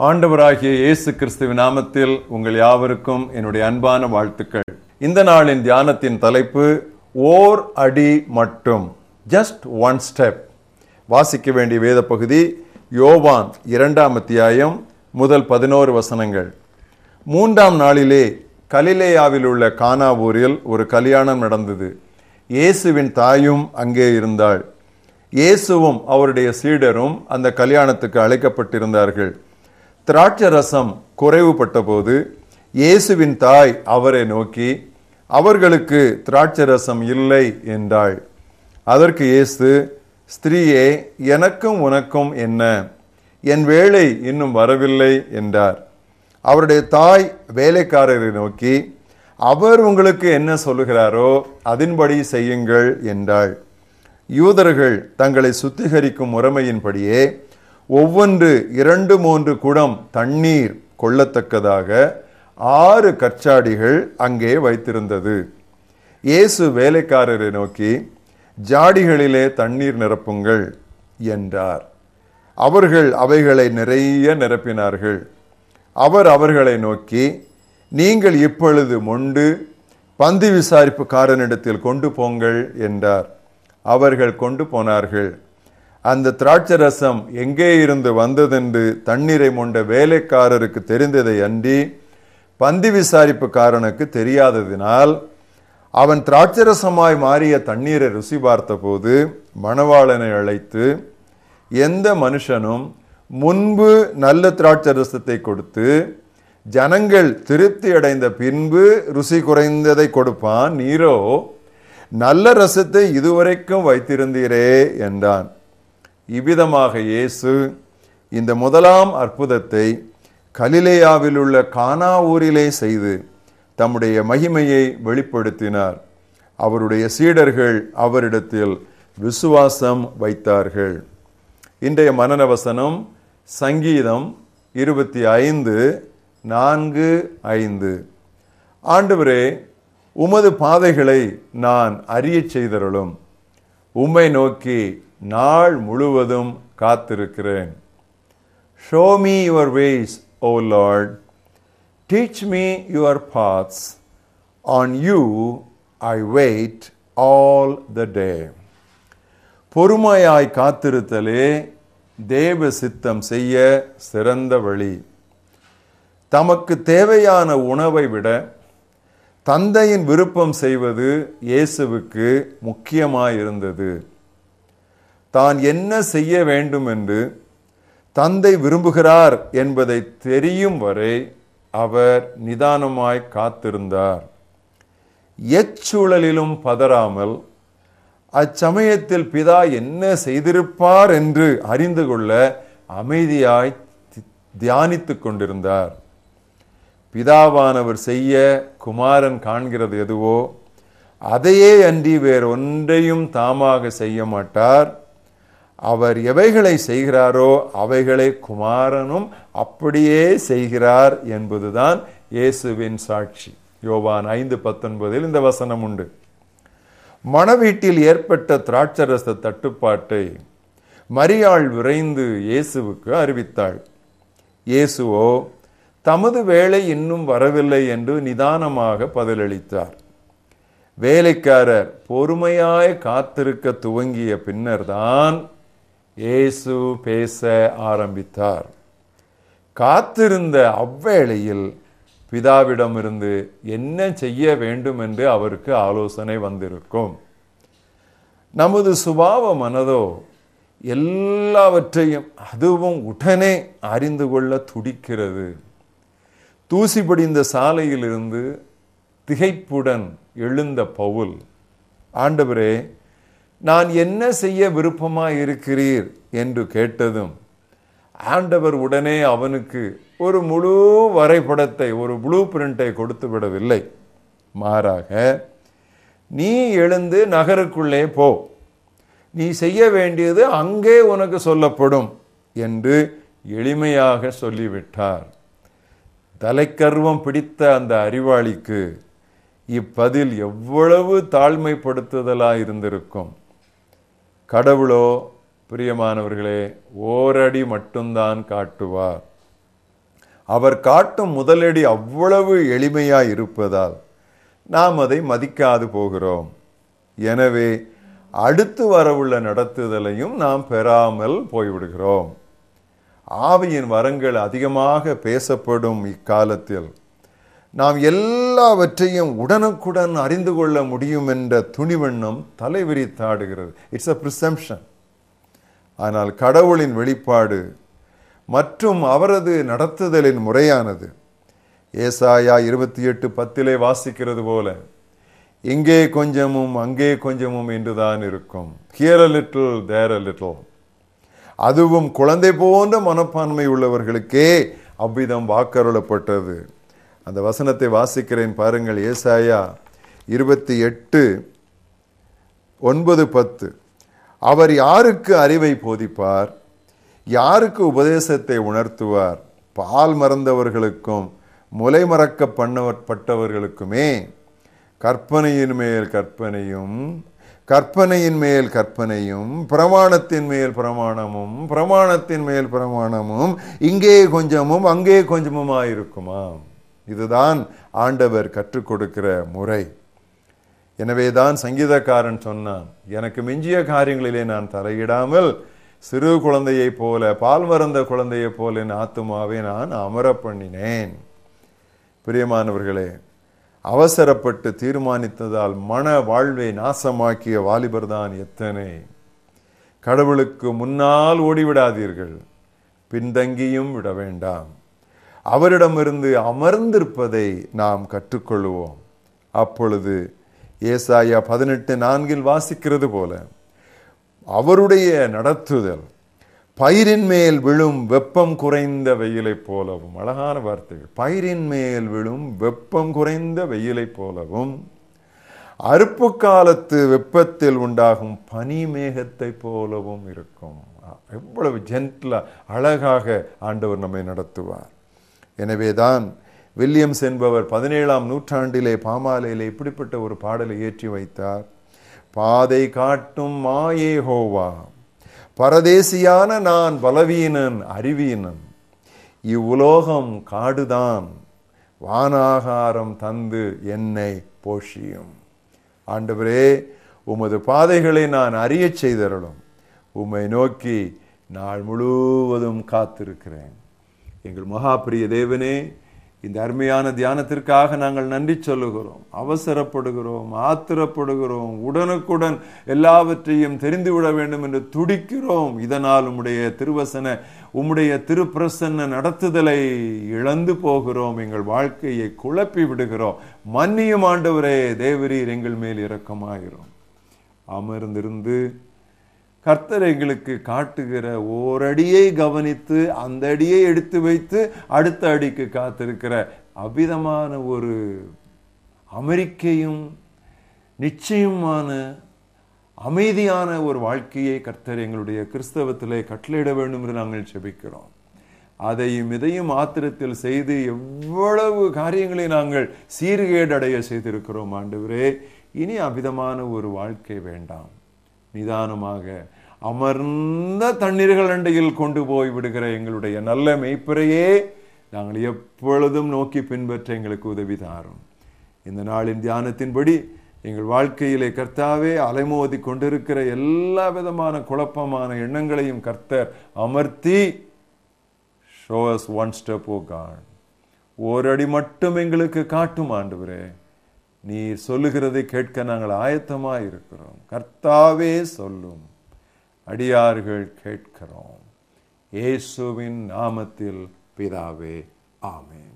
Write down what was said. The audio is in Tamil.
ஆண்டவராகிய இயேசு கிறிஸ்துவின் நாமத்தில் உங்கள் யாவருக்கும் என்னுடைய அன்பான வாழ்த்துக்கள். இந்த நாளின் தியானத்தின் தலைப்பு ஓர் அடி மட்டும் ஜஸ்ட் ஒன் ஸ்டெப் வாசிக்க வேண்டிய வேத பகுதி யோவான் இரண்டாம் அத்தியாயம் முதல் பதினோரு வசனங்கள். மூன்றாம் நாளிலே கலிலேயாவில் உள்ள கானாவூரில் ஒரு கல்யாணம் நடந்தது. இயேசுவின் தாயும் அங்கே இருந்தாள். இயேசுவும் அவருடைய சீடரும் அந்த கல்யாணத்துக்கு அழைக்கப்பட்டிருந்தார்கள். திராட்சை ரசம் குறைவுபட்ட போது இயேசுவின் தாய் அவரை நோக்கி அவர்களுக்கு திராட்சை ரசம் இல்லை என்றாள். அதற்கு இயேசு ஸ்திரீயே எனக்கும் உனக்கும் என்ன? என் வேலை இன்னும் வரவில்லை என்றார். அவருடைய தாய் வேலைக்காரரை நோக்கி அவர் உங்களுக்கு என்ன சொல்லுகிறாரோ அதன்படி செய்யுங்கள் என்றாள். யூதர்கள் தங்களை சுத்திகரிக்கும் முறைமையின்படியே ஒவ்வொன்று இரண்டு மூன்று குடம் தண்ணீர் கொள்ளத்தக்கதாக ஆறு கற்சாடிகள் அங்கே வைத்திருந்தது. இயேசு வேலைக்காரரை நோக்கி ஜாடிகளிலே தண்ணீர் நிரப்புங்கள் என்றார். அவர்கள் அவைகளை நிறைய நிரப்பினார்கள். அவர் அவர்களை நோக்கி நீங்கள் இப்பொழுது மொண்டு பந்தி விசாரிப்புக்காரனிடத்தில் கொண்டு போங்கள் என்றார். அவர்கள் கொண்டு போனார்கள். அந்த திராட்சை ரசம் எங்கே இருந்து வந்ததென்று தண்ணீரை மொண்ட வேலைக்காரருக்கு தெரிந்ததை அன்றி பந்தி விசாரிப்புக்காரனுக்கு தெரியாததினால் அவன் திராட்சரசமாய் மாறிய தண்ணீரை ருசி பார்த்தபோது மணவாளனை அழைத்து எந்த மனுஷனும் முன்பு நல்ல திராட்சரசத்தை கொடுத்து ஜனங்கள் திருப்தி அடைந்த பின்பு ருசி குறைந்ததை கொடுப்பான் நீரோ? நல்ல ரசத்தை இதுவரைக்கும் வைத்திருந்தீரே என்றான். இவ்விதமாக இயேசு இந்த முதலாம் அற்புதத்தை கலிலேயாவில் உள்ள கானா ஊரிலே செய்து தம்முடைய மகிமையை வெளிப்படுத்தினார். அவருடைய சீடர்கள் அவரிடத்தில் விசுவாசம் வைத்தார்கள். இன்றைய மனநவசனம் சங்கீதம் இருபத்தி ஐந்து நான்கு ஐந்து. ஆண்டவரே உமது பாதைகளை நான் அறிய செய்தருளும். உம்மை நோக்கி நாள் முழுவதும் காத்திருக்கிறேன். Show me your ways O Lord teach me your paths on you I wait all the day பொறுமையாய் காத்திருத்தலே தேவ சித்தம் செய்ய சிறந்த வழி. தமக்கு தேவையான உணவை விட தந்தையின் விருப்பம் செய்வது இயேசுவுக்கு முக்கியமாயிருந்தது. தான் என்ன செய்ய வேண்டும் என்று தந்தை விரும்புகிறார் என்பதை தெரியும் வரை அவர் நிதானமாய் காத்திருந்தார். எச்சூழலிலும் பதறாமல் அச்சமயத்தில் பிதா என்ன செய்திருப்பார் என்று அறிந்து கொள்ள அமைதியாய் தியானித்து கொண்டிருந்தார். பிதாவானவர் செய்ய குமாரன் காண்கிறது எதுவோ அதையே அன்றி வேறொன்றையும் தாமாக செய்ய மாட்டார். அவர் எவைகளை செய்கிறாரோ அவைகளை குமாரனும் அப்படியே செய்கிறார் என்பதுதான் இயேசுவின் சாட்சி. யோவான் ஐந்து பத்தொன்பதில் இந்த வசனம் உண்டு. மணவீட்டில் ஏற்பட்ட திராட்சரச தட்டுப்பாட்டை மரியாள் விரைந்து இயேசுவுக்கு அறிவித்தாள். இயேசுவோ தமது வேலை இன்னும் வரவில்லை என்று நிதானமாக பதிலளித்தார். வேலைக்காரர் பொறுமையாய் காத்திருக்க துவங்கிய பின்னர்தான் இயேசு பேச ஆரம்பித்தார். காத்திருந்த அவ்வேளையில் பிதாவிடமிருந்து என்ன செய்ய வேண்டும் என்று அவருக்கு ஆலோசனை வந்திருக்கும். நமது சுபாவ மனதோ எல்லாவற்றையும் அதுவும் உடனே அறிந்து கொள்ள துடிக்கிறது. தூசி படிந்த சாலையிலிருந்து திகைப்புடன் எழுந்த பவுல் ஆண்டவரே நான் என்ன செய்ய விருப்பமாக இருக்கிறீர்? என்று கேட்டதும் ஆண்டவர் உடனே அவனுக்கு ஒரு முழு வரைபடத்தை ஒரு ப்ளூ பிரிண்டை கொடுத்து விடவில்லை. மாறாக நீ எழுந்து நகருக்குள்ளே போ. நீ செய்ய வேண்டியது அங்கே உனக்கு சொல்லப்படும் என்று எளிமையாக சொல்லிவிட்டார். தலைக்கர்வம் பிடித்த அந்த அறிவாளிக்கு இப்பதில் எவ்வளவு தாழ்மைப்படுத்துதலாக இருந்திருக்கும் கடவுளோ பிரியமானவர்களே ஓரடி மட்டும்தான் காட்டுவார். அவர் காட்டும் முதலடி அவ்வளவு எளிமையாய் இருப்பதால் நாம் அதை மதிக்காது போகிறோம். எனவே அடுத்து வரவுள்ள நடத்துதலையும் நாம் பெறாமல் போய்விடுகிறோம். ஆவியின் வரங்கள் அதிகமாக பேசப்படும் இக்காலத்தில். நாம் எல்லாவற்றையும் உடனுக்குடன் அறிந்து கொள்ள முடியும் என்ற துணிவெண்ணம் தலைவிரித்தாடுகிறது. இட்ஸ் அ ப்ரிசம்ஷன் ஆனால் கடவுளின் வெளிப்பாடு மற்றும் அவரது நடத்துதலின் முறையானது. ஏசாயா இருபத்தி எட்டு பத்திலே வாசிக்கிறது போல இங்கே கொஞ்சமும் அங்கே கொஞ்சமும் என்றுதான் இருக்கும். Here a little there a little அதுவும் குழந்தை போன்ற மனப்பான்மை உள்ளவர்களுக்கே அவ்விதம் வாக்கருளப்பட்டது. அந்த வசனத்தை வாசிக்கிறேன் பாருங்கள். ஏசாயா இருபத்தி எட்டு ஒன்பது பத்து. அவர் யாருக்கு அறிவை போதிப்பார்? யாருக்கு உபதேசத்தை உணர்த்துவார்? பால் மறந்தவர்களுக்கும் முலை மறக்க பண்ணப்பட்டவர்களுக்குமே கற்பனையின் மேல் கற்பனையும் கற்பனையின் மேல் கற்பனையும் பிரமாணத்தின் மேல் பிரமாணமும் பிரமாணத்தின் மேல் பிரமாணமும் இங்கே கொஞ்சமும் அங்கே கொஞ்சமுமாயிருக்குமாம். இதுதான் ஆண்டவர் கற்றுக் கொடுக்கிற முறை. எனவேதான் சங்கீதக்காரன் சொன்னான் எனக்கு மிஞ்சிய காரியங்களிலே நான் தலையிடாமல் சிறு குழந்தையைப் போல பால் மறந்த குழந்தையைப் போல என் ஆத்துமாவை நான் அமர பண்ணினேன். பிரியமானவர்களே அவசரப்பட்டு தீர்மானித்ததால் மன வாழ்வை நாசமாக்கிய வாலிபர் தான் எத்தனை. கடவுளுக்கு முன்னால் ஓடிவிடாதீர்கள் பின்தங்கியும் விட வேண்டாம். அவரிடமிருந்து அமர்ந்திருப்பதை நாம் கற்றுக்கொள்வோம். அப்பொழுது ஏசாயா பதினெட்டு நான்கில் வாசிக்கிறது போல அவருடைய நடத்துதல் பயிரின் மேல் விழும் வெப்பம் குறைந்த வெயிலைப் போலவும் அழகான வார்த்தைகள் பயிரின் மேல் விழும் வெப்பம் குறைந்த வெயிலைப் போலவும் அறுப்பு காலத்து வெப்பத்தில் உண்டாகும் பனி மேகத்தை போலவும் இருக்கும். எவ்வளவு ஜென்ட்ல அழகாக ஆண்டவர் நம்மை நடத்துவார். எனவேதான் வில்லியம்ஸ் என்பவர் பதினேழாம் நூற்றாண்டிலே பாமாலையிலே இப்படிப்பட்ட ஒரு பாடலை ஏற்றி வைத்தார். பாதை காட்டும் மாயே ஹோவா பரதேசியான நான் பலவீனன் அறிவீனன் இவ்வுலோகம் காடுதான் வானாகாரம் தந்து என்னை போஷியும். ஆண்டவரே உமது பாதைகளை நான் அறியச் செய்தரலும் உம்மை நோக்கி நாள் முழுவதும் காத்திருக்கிறேன். எங்கள் மகாபிரிய தேவனே இந்த அருமையான தியானத்திற்காக நாங்கள் நன்றி சொல்லுகிறோம். அவசரப்படுகிறோம் ஆத்திரப்படுகிறோம் உடனுக்குடன் எல்லாவற்றையும் தெரிந்துவிட வேண்டும் என்று துடிக்கிறோம். இதனால் உம்முடைய திருவசன உம்முடைய திருப்பிரசன்ன நடத்துதலை இழந்து போகிறோம். எங்கள் வாழ்க்கையை குழப்பி விடுகிறோம். மன்னியும் ஆண்டவரே தேவரீர் எங்கள் மேல் இரக்கமாகிறோம் அமர்ந்திருந்து கர்த்தர் எங்களுக்கு காட்டுகிற ஓரடியை கவனித்து அந்த அடியை எடுத்து வைத்து அடுத்த அடிக்கு காத்திருக்கிற அபிதமான ஒரு அமெரிக்கையும் நிச்சயமான அமைதியான ஒரு வாழ்க்கையை கர்த்தர் எங்களுடைய கிறிஸ்தவத்திலே கட்டளையிட வேண்டும் என்று நாங்கள் செபிக்கிறோம். அதையும் இதையும் ஆத்திரத்தில் செய்து எவ்வளவு காரியங்களை நாங்கள் சீர்கேடடைய செய்திருக்கிறோம் ஆண்டவரே. இனி அபிதமான ஒரு வாழ்க்கை வேண்டாம். நிதானமாக அமர்ந்த தண்ணீர்கள் அண்டையில் கொண்டு போய் விடுகிற எங்களுடைய நல்ல மெய்ப்பரையே நாங்கள் எப்பொழுதும் நோக்கி பின்பற்ற எங்களுக்கு உதவி தாரும். இந்த நாளின் தியானத்தின்படி எங்கள் வாழ்க்கையிலே கர்த்தாவே அலைமோதி கொண்டிருக்கிற எல்லா விதமான குழப்பமான எண்ணங்களையும் கர்த்தர் அமர்த்தி shows one step O God ஓரடி மட்டும் எங்களுக்கு காட்டும் ஆண்டு நீர் சொல்லுகிறதை கேட்க நாங்கள் ஆயத்தமாக இருக்கிறோம் கர்த்தாவே சொல்லும். அடியார்கள் கேட்கிறோம். இயேசுவின் நாமத்தில் பிதாவே ஆமேன்.